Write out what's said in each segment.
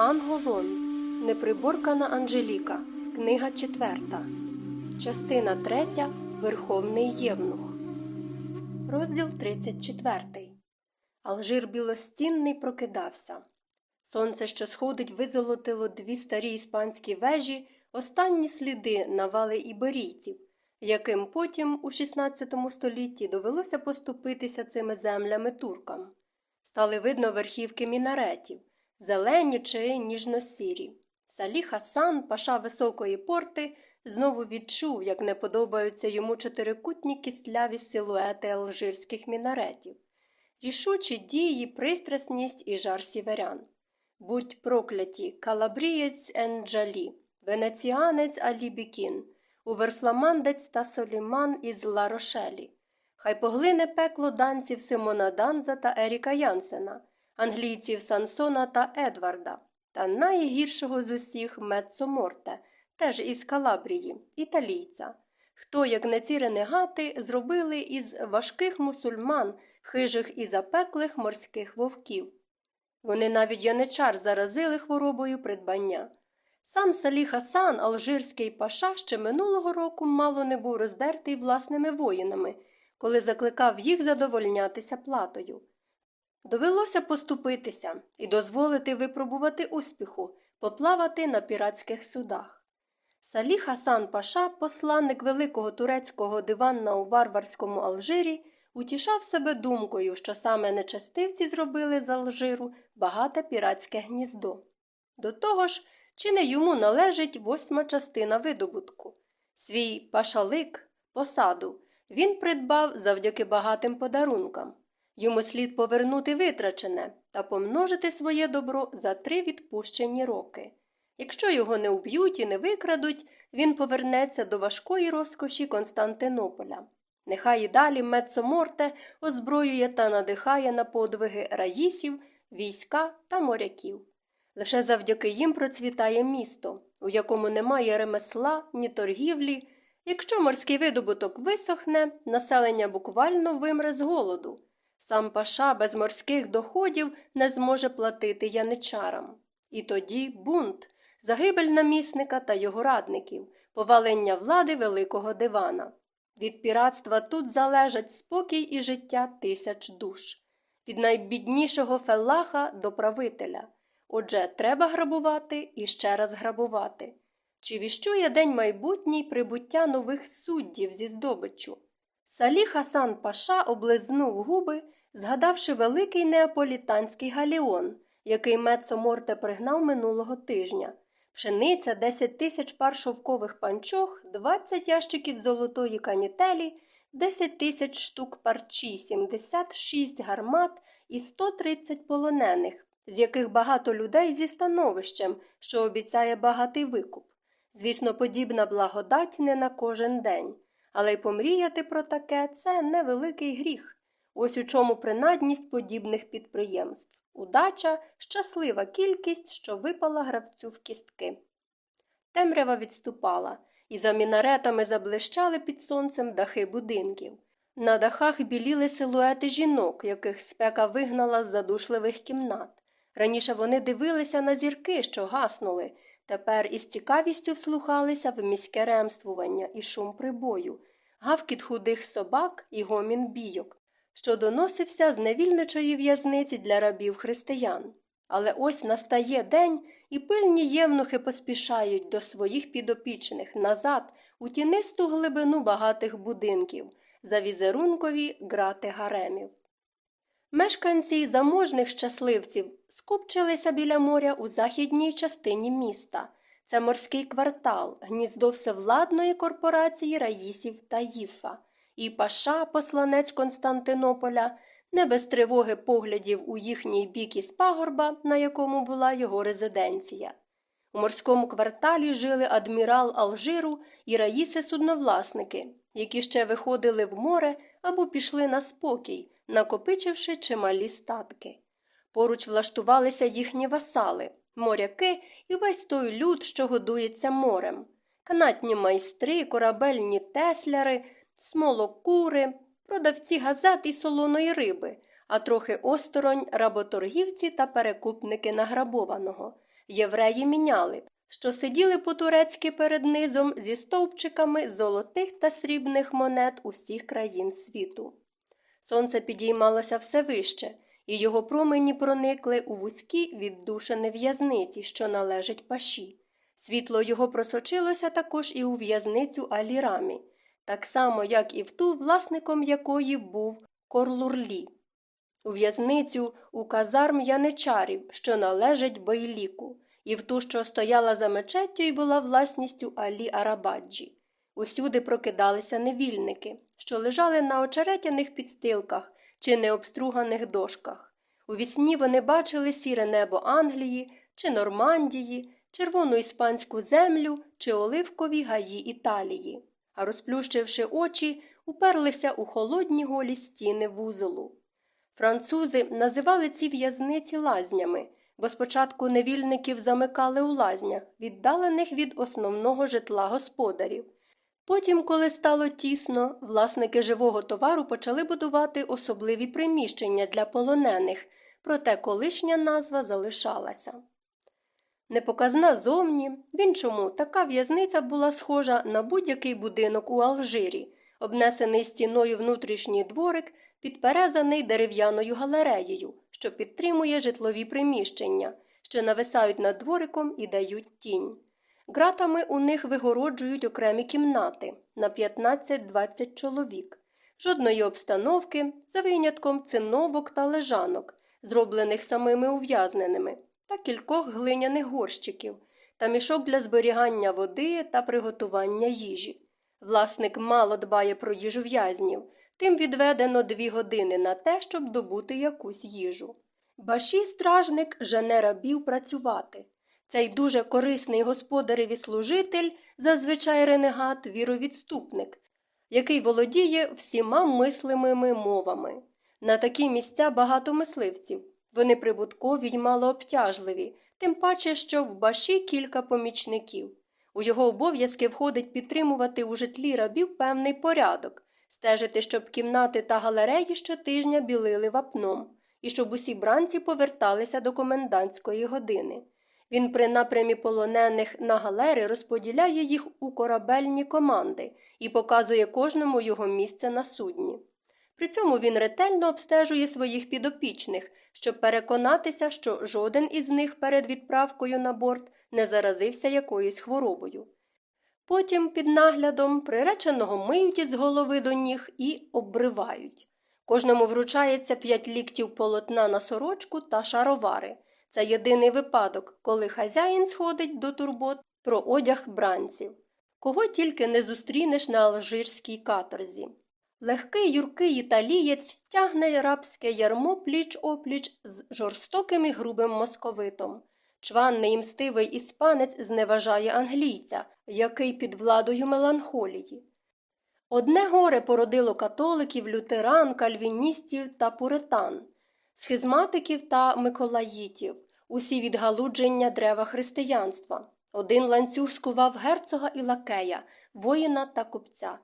Анголон. Неприборкана Анжеліка. Книга четверта. Частина третя. Верховний Євнух. Розділ 34. Алжир білостінний прокидався. Сонце, що сходить, визолотило дві старі іспанські вежі, останні сліди навали іберійців, яким потім у 16 столітті довелося поступитися цими землями туркам. Стали видно верхівки мінаретів зелені чи ніжно-сірі. Салі Хасан, паша високої порти, знову відчув, як не подобаються йому чотирикутні кістляві силуети алжирських мінаретів, рішучі дії, пристрасність і жар сіверян. Будь прокляті, калабрієць Енджалі, венеціанець Алібікін, уверфламандець та Соліман із Ларошелі. Хай поглине пекло данців Симона Данза та Еріка Янсена англійців Сансона та Едварда, та найгіршого з усіх Меццо Морте, теж із Калабрії, італійця. Хто, як не ці ренегати, зробили із важких мусульман, хижих і запеклих морських вовків. Вони навіть яничар заразили хворобою придбання. Сам Салі Хасан, алжирський паша, ще минулого року мало не був роздертий власними воїнами, коли закликав їх задовольнятися платою. Довелося поступитися і дозволити випробувати успіху, поплавати на піратських судах. Салі Хасан Паша, посланник великого турецького диванна у варварському Алжирі, утішав себе думкою, що саме нечестивці зробили з Алжиру багате піратське гніздо. До того ж, чи не йому належить восьма частина видобутку. Свій пашалик, посаду, він придбав завдяки багатим подарункам. Йому слід повернути витрачене та помножити своє добро за три відпущені роки. Якщо його не уб'ють і не викрадуть, він повернеться до важкої розкоші Константинополя. Нехай і далі Мецоморте озброює та надихає на подвиги раїсів, війська та моряків. Лише завдяки їм процвітає місто, у якому немає ремесла, ні торгівлі. Якщо морський видобуток висохне, населення буквально вимре з голоду. Сам паша без морських доходів не зможе платити яничарам. І тоді бунт, загибель намісника та його радників, повалення влади великого дивана. Від піратства тут залежать спокій і життя тисяч душ, від найбіднішого феллаха до правителя. Отже, треба грабувати і ще раз грабувати. Чи віщує день майбутній прибуття нових суддів зі здобиччю? Салі Хасан Паша облизнув губи, згадавши великий неаполітанський галіон, який Мецо Морте пригнав минулого тижня. Пшениця, 10 тисяч пар шовкових панчох, 20 ящиків золотої канітелі, 10 тисяч штук парчі, 76 гармат і 130 полонених, з яких багато людей зі становищем, що обіцяє багатий викуп. Звісно, подібна благодать не на кожен день. Але й помріяти про таке це невеликий гріх. Ось у чому принадність подібних підприємств. Удача щаслива кількість, що випала гравцю в кістки. Темрява відступала, і за мінаретами заблищали під сонцем дахи будинків. На дахах біліли силуети жінок, яких спека вигнала з задушливих кімнат. Раніше вони дивилися на зірки, що гаснули, Тепер із цікавістю вслухалися в міське ремствування і шум прибою, гавкіт худих собак і гомін бійок, що доносився з невільничої в'язниці для рабів християн. Але ось настає день, і пильні євнухи поспішають до своїх підопічних назад у тінисту глибину багатих будинків, за візерункові грати гаремів. Мешканці заможних щасливців скупчилися біля моря у західній частині міста. Це морський квартал, гніздо всевладної корпорації Раїсів та Їфа, і паша, посланець Константинополя, не без тривоги поглядів у їхній бік із пагорба, на якому була його резиденція. У морському кварталі жили адмірал Алжиру і раїси судновласники, які ще виходили в море або пішли на спокій накопичивши чималі статки. Поруч влаштувалися їхні васали, моряки і весь той люд, що годується морем, канатні майстри, корабельні тесляри, смолокури, продавці газет і солоної риби, а трохи осторонь работоргівці та перекупники награбованого. Євреї міняли, що сиділи по турецьки перед низом зі стовпчиками золотих та срібних монет усіх країн світу. Сонце підіймалося все вище, і його промені проникли у вузькі віддушини в'язниці, що належать паші. Світло його просочилося також і у в'язницю Алірамі, так само, як і в ту, власником якої був Корлурлі. У в'язницю у казарм яничарів, що належать Байліку, і в ту, що стояла за мечеттю і була власністю Алі Арабаджі. Усюди прокидалися невільники, що лежали на очеретяних підстилках чи необструганих дошках. У вісні вони бачили сіре небо Англії чи Нормандії, червону іспанську землю чи оливкові гаї Італії, а розплющивши очі, уперлися у холодні голі стіни вузолу. Французи називали ці в'язниці лазнями, бо спочатку невільників замикали у лазнях, віддалених від основного житла господарів. Потім, коли стало тісно, власники живого товару почали будувати особливі приміщення для полонених, проте колишня назва залишалася. Непоказна зовні, в іншому така в'язниця була схожа на будь-який будинок у Алжирі, обнесений стіною внутрішній дворик, підперезаний дерев'яною галереєю, що підтримує житлові приміщення, що нависають над двориком і дають тінь. Ґратами у них вигороджують окремі кімнати на 15-20 чоловік, жодної обстановки, за винятком циновок та лежанок, зроблених самими ув'язненими, та кількох глиняних горщиків, та мішок для зберігання води та приготування їжі. Власник мало дбає про їжу в'язнів, тим відведено дві години на те, щоб добути якусь їжу. Баші стражник жене рабів працювати. Цей дуже корисний господареві служитель, зазвичай ренегат, віровідступник, який володіє всіма мислимими мовами. На такі місця багато мисливців. Вони прибуткові й малообтяжливі, тим паче, що в баші кілька помічників. У його обов'язки входить підтримувати у житлі рабів певний порядок, стежити, щоб кімнати та галереї щотижня білили вапном, і щоб усі бранці поверталися до комендантської години. Він при напрямі полонених на галери розподіляє їх у корабельні команди і показує кожному його місце на судні. При цьому він ретельно обстежує своїх підопічних, щоб переконатися, що жоден із них перед відправкою на борт не заразився якоюсь хворобою. Потім, під наглядом, приреченого миють із голови до ніг і обривають. Кожному вручається п'ять ліктів полотна на сорочку та шаровари. Це єдиний випадок, коли хазяїн сходить до турбот про одяг бранців, кого тільки не зустрінеш на алжирській каторзі. Легкий юркий італієць тягне рабське ярмо пліч опліч з жорстоким і грубим московитом. Чванний і мстивий іспанець зневажає англійця, який під владою меланхолії. Одне горе породило католиків, лютеран, кальвіністів та пуритан, схизматиків та миколаїтів, усі відгалудження древа християнства. Один ланцюг скував герцога і лакея, воїна та купця.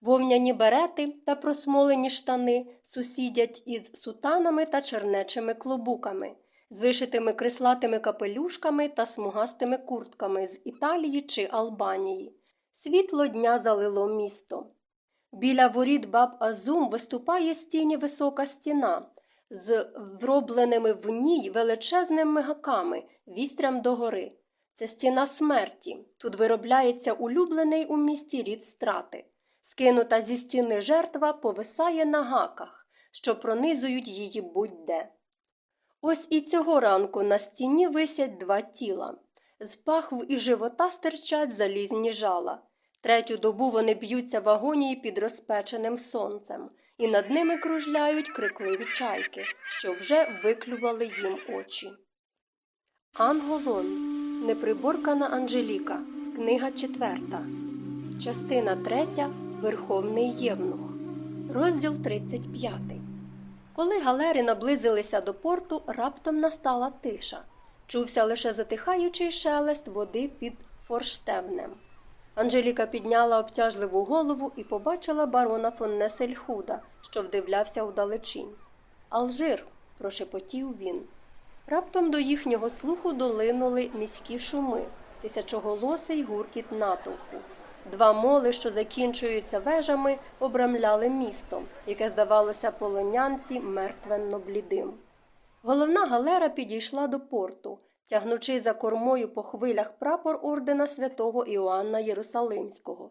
Вовняні берети та просмолені штани сусідять із сутанами та чернечими клобуками, з вишитими крислатими капелюшками та смугастими куртками з Італії чи Албанії. Світло дня залило місто. Біля воріт баб Азум виступає з тіні висока стіна з вробленими в ній величезними гаками, вістрям догори. Це стіна смерті. Тут виробляється улюблений у місті рід страти. Скинута зі стіни жертва повисає на гаках, що пронизують її будь-де. Ось і цього ранку на стіні висять два тіла. З пахв і живота стирчать залізні жала. Третю добу вони б'ються в агонії під розпеченим сонцем, і над ними кружляють крикливі чайки, що вже виклювали їм очі. Анголон. Неприборкана Анжеліка. Книга четверта. Частина третя. Верховний Євнух. Розділ 35. Коли галери наблизилися до порту, раптом настала тиша. Чувся лише затихаючий шелест води під форштевнем. Анжеліка підняла обтяжливу голову і побачила барона фон Несельхуда, що вдивлявся удалечінь. Алжир, прошепотів він. Раптом до їхнього слуху долинули міські шуми, тисячоголосий гуркіт натовпу. Два моли, що закінчуються вежами, обрамляли місто, яке здавалося полонянці мертвенно блідим. Головна галера підійшла до порту, тягнучи за кормою по хвилях прапор ордена святого Іоанна Єрусалимського.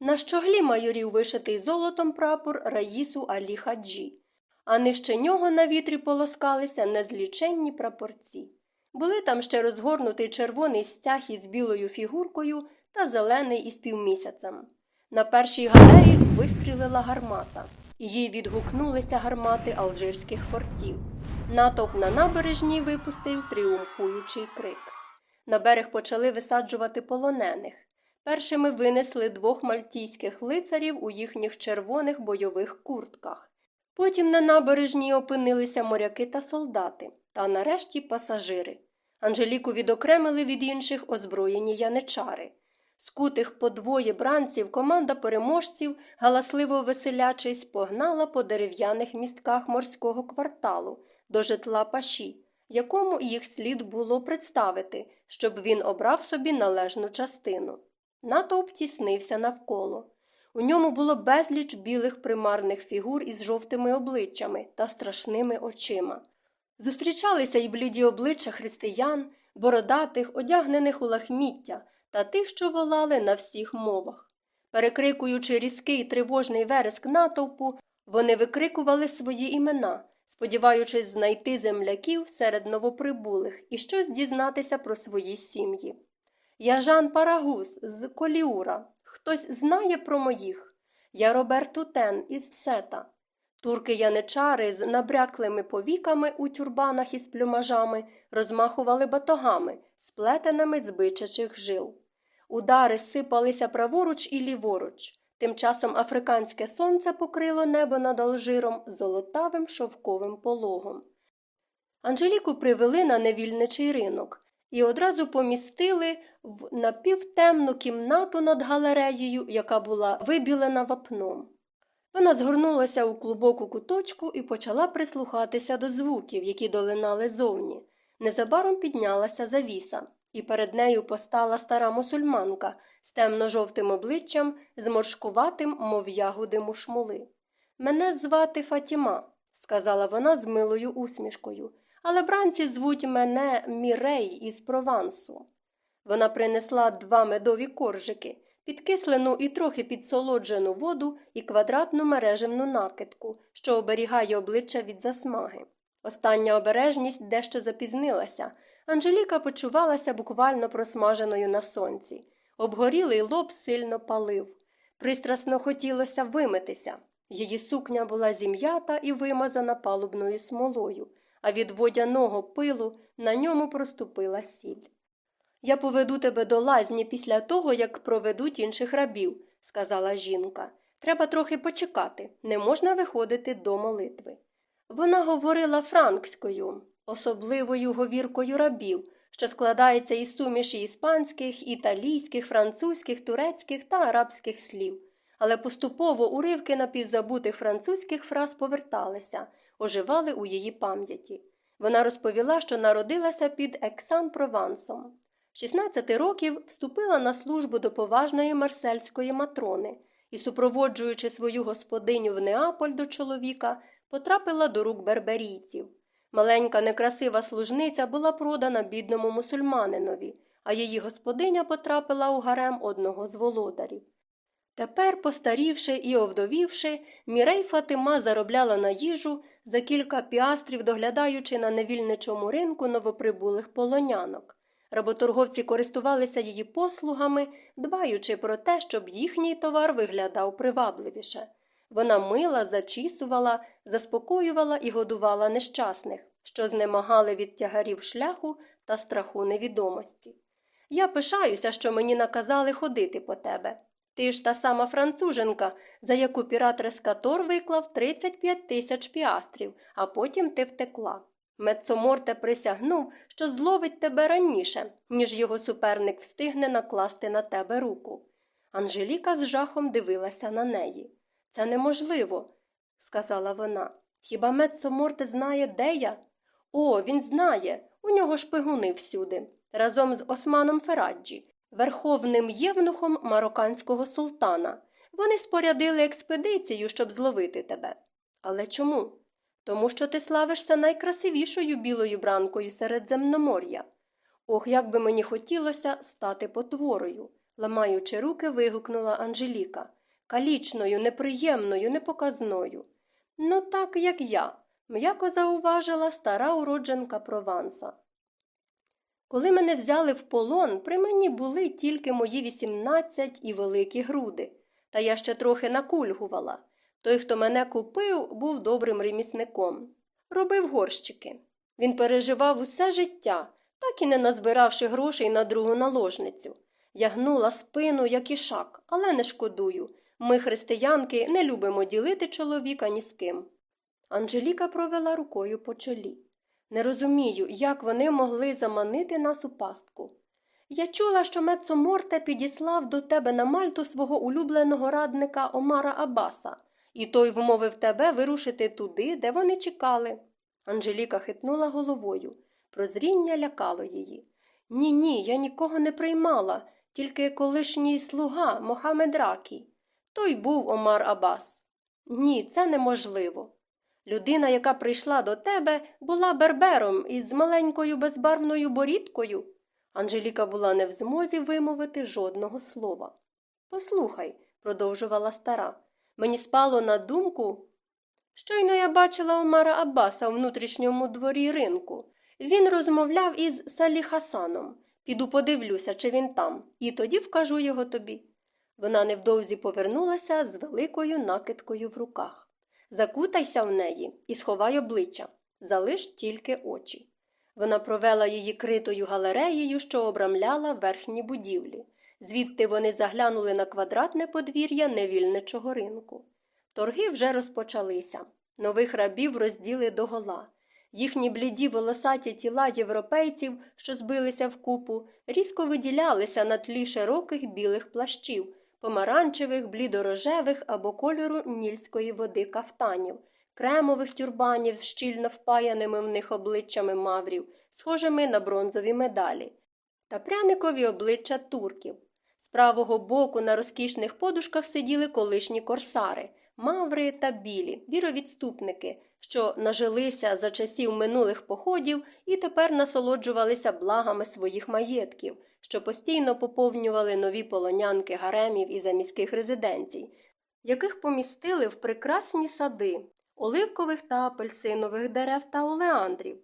На щоглі майорів вишитий золотом прапор Раїсу Алі Хаджі, а нижче нього на вітрі полоскалися незліченні прапорці. Були там ще розгорнутий червоний стяг із білою фігуркою та зелений із півмісяцем. На першій галері вистрілила гармата. Їй відгукнулися гармати алжирських фортів. Натовп на набережній випустив тріумфуючий крик. На берег почали висаджувати полонених. Першими винесли двох мальтійських лицарів у їхніх червоних бойових куртках. Потім на набережній опинилися моряки та солдати, та нарешті пасажири. Анжеліку відокремили від інших озброєні яничари. Скутих по двоє бранців команда переможців, галасливо веселячись, погнала по дерев'яних містках морського кварталу до житла паші, якому їх слід було представити, щоб він обрав собі належну частину. Натовп тіснився навколо. У ньому було безліч білих примарних фігур із жовтими обличчями та страшними очима. Зустрічалися й бліді обличчя християн, бородатих, одягнених у лахміття та тих, що волали на всіх мовах. Перекрикуючи різкий тривожний вереск натовпу, вони викрикували свої імена, сподіваючись знайти земляків серед новоприбулих і щось дізнатися про свої сім'ї. Я Жан Парагус з Коліура. Хтось знає про моїх. Я Роберт Тутен із Сета. Турки яничари з набряклими повіками у тюрбанах із плюмажами розмахували батогами, сплетеними з бичачих жил. Удари сипалися праворуч і ліворуч. Тим часом африканське сонце покрило небо над Алжиром золотавим шовковим пологом. Анжеліку привели на невільничий ринок і одразу помістили в напівтемну кімнату над галереєю, яка була вибілена вапном. Вона згорнулася у клубоку куточку і почала прислухатися до звуків, які долинали зовні. Незабаром піднялася завіса, і перед нею постала стара мусульманка з темно-жовтим обличчям, зморшкуватим, мов ягоди мушмули. Мене звати Фатіма, сказала вона з милою усмішкою, але бранці звуть мене Мірей із Провансу. Вона принесла два медові коржики, підкислену і трохи підсолоджену воду і квадратну мережевну накидку, що оберігає обличчя від засмаги. Остання обережність дещо запізнилася. Анжеліка почувалася буквально просмаженою на сонці. Обгорілий лоб сильно палив. Пристрасно хотілося вимитися. Її сукня була зім'ята і вимазана палубною смолою, а від водяного пилу на ньому проступила сіль. Я поведу тебе до лазні після того, як проведуть інших рабів, сказала жінка. Треба трохи почекати, не можна виходити до молитви. Вона говорила франкською, особливою говіркою рабів, що складається із суміші іспанських, італійських, французьких, турецьких та арабських слів. Але поступово уривки напівзабутих французьких фраз поверталися, оживали у її пам'яті. Вона розповіла, що народилася під Ексан Провансом. 16 років вступила на службу до поважної марсельської матрони і, супроводжуючи свою господиню в Неаполь до чоловіка, потрапила до рук берберійців. Маленька некрасива служниця була продана бідному мусульманинові, а її господиня потрапила у гарем одного з володарів. Тепер, постарівши і овдовівши, Мірей Фатима заробляла на їжу за кілька піастрів, доглядаючи на невільничому ринку новоприбулих полонянок. Работорговці користувалися її послугами, дбаючи про те, щоб їхній товар виглядав привабливіше. Вона мила, зачісувала, заспокоювала і годувала нещасних, що знемагали від тягарів шляху та страху невідомості. Я пишаюся, що мені наказали ходити по тебе. Ти ж та сама француженка, за яку пірат Рескатор виклав 35 тисяч піастрів, а потім ти втекла. Мецоморте присягнув, що зловить тебе раніше, ніж його суперник встигне накласти на тебе руку. Анжеліка з жахом дивилася на неї. Це неможливо, сказала вона. Хіба Мецоморте знає, де я? О, він знає. У нього шпигуни всюди. Разом з Османом Фераджі, верховним євнухом марокканського султана. Вони спорядили експедицію, щоб зловити тебе. Але чому? Тому що ти славишся найкрасивішою білою бранкою Середземномор'я. Ох, як би мені хотілося стати потворою, ламаючи руки, вигукнула Анжеліка. Калічною, неприємною, непоказною. Ну, так, як я, м'яко зауважила стара уродженка Прованса. Коли мене взяли в полон, при мені були тільки мої вісімнадцять і великі груди, та я ще трохи накульгувала. Той, хто мене купив, був добрим ремісником. Робив горщики. Він переживав усе життя, так і не назбиравши грошей на другу наложницю. Я гнула спину, як ішак, але не шкодую. Ми, християнки, не любимо ділити чоловіка ні з ким. Анжеліка провела рукою по чолі. Не розумію, як вони могли заманити нас у пастку. Я чула, що Мецоморте підіслав до тебе на Мальту свого улюбленого радника Омара Абаса, і той вмовив тебе вирушити туди, де вони чекали. Анжеліка хитнула головою. Прозріння лякало її. Ні, ні, я нікого не приймала, тільки колишній слуга Мохамед Ракі. Той був Омар Абас. Ні, це неможливо. Людина, яка прийшла до тебе, була бербером із маленькою безбарвною борідкою. Анжеліка була не в змозі вимовити жодного слова. Послухай, продовжувала стара, мені спало на думку. Щойно я бачила Омара Аббаса у внутрішньому дворі ринку. Він розмовляв із Салі Хасаном. Піду подивлюся, чи він там, і тоді вкажу його тобі. Вона невдовзі повернулася з великою накидкою в руках. Закутайся в неї і сховай обличчя, залиш тільки очі. Вона провела її критою галереєю, що обрамляла верхні будівлі. Звідти вони заглянули на квадратне подвір'я невільничого ринку. Торги вже розпочалися. Нових рабів розділи догола. Їхні бліді волосаті тіла європейців, що збилися вкупу, різко виділялися на тлі широких білих плащів, помаранчевих, блідорожевих або кольору нільської води кафтанів, кремових тюрбанів з щільно впаяними в них обличчями маврів, схожими на бронзові медалі, та пряникові обличчя турків. З правого боку на розкішних подушках сиділи колишні корсари, маври та білі, віровідступники, що нажилися за часів минулих походів і тепер насолоджувалися благами своїх маєтків, що постійно поповнювали нові полонянки гаремів і заміських резиденцій, яких помістили в прекрасні сади, оливкових та апельсинових дерев та олеандрів.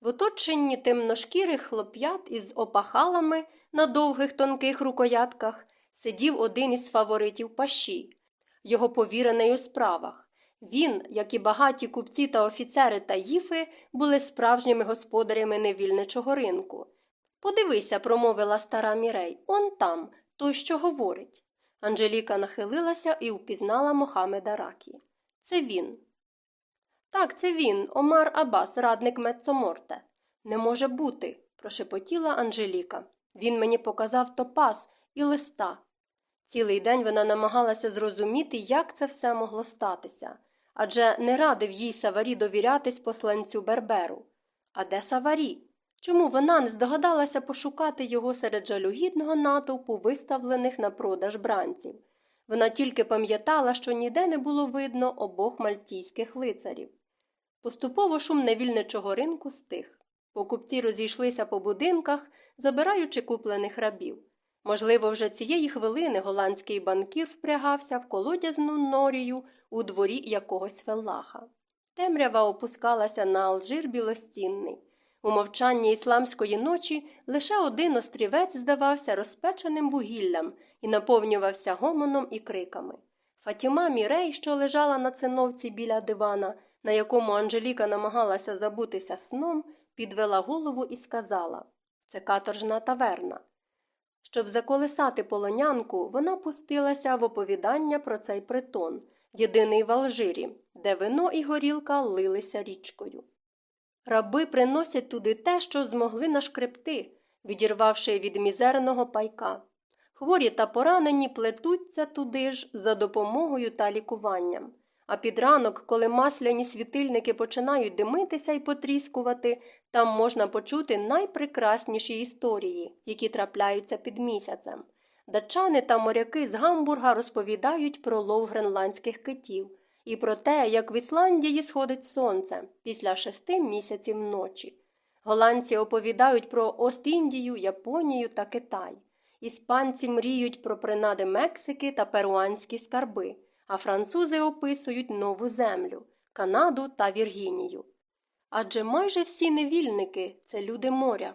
В оточенні темношкірих хлоп'ят із опахалами на довгих тонких рукоятках сидів один із фаворитів паші, його повірений у справах. Він, як і багаті купці та офіцери та їфи, були справжніми господарями невільничого ринку. Подивися, промовила стара Мірей, он там, той, що говорить. Анжеліка нахилилася і упізнала Мохамеда Ракі. Це він. Так, це він, Омар Абас, радник Мецоморте. Не може бути, прошепотіла Анжеліка. Він мені показав топаз і листа. Цілий день вона намагалася зрозуміти, як це все могло статися, адже не радив їй Саварі довірятись посланцю Берберу. А де Саварі? Чому вона не здогадалася пошукати його серед жалюгідного натовпу виставлених на продаж бранців? Вона тільки пам'ятала, що ніде не було видно обох мальтійських лицарів. Поступово шум невільничого ринку стих. Покупці розійшлися по будинках, забираючи куплених рабів. Можливо, вже цієї хвилини голландський банкір впрягався в колодязну норію у дворі якогось феллаха. Темрява опускалася на Алжир білостінний. У мовчанні ісламської ночі лише один острівець здавався розпеченим вугіллям і наповнювався гомоном і криками. Фатіма Мірей, що лежала на циновці біля дивана, на якому Анжеліка намагалася забутися сном, підвела голову і сказала це каторжна таверна. Щоб заколисати полонянку, вона пустилася в оповідання про цей притон, єдиний в Алжирі, де вино і горілка лилися річкою. Раби приносять туди те, що змогли нашкребти, відірвавши від мізерного пайка. Хворі та поранені плетуться туди ж за допомогою та лікуванням. А під ранок, коли масляні світильники починають димитися і потріскувати, там можна почути найпрекрасніші історії, які трапляються під місяцем. Датчани та моряки з Гамбурга розповідають про лов гренландських китів і про те, як в Ісландії сходить сонце після шести місяців ночі. Голландці оповідають про Ост-Індію, Японію та Китай. Іспанці мріють про принади Мексики та перуанські скарби, а французи описують нову землю Канаду та Віргінію. Адже майже всі невільники це люди моря.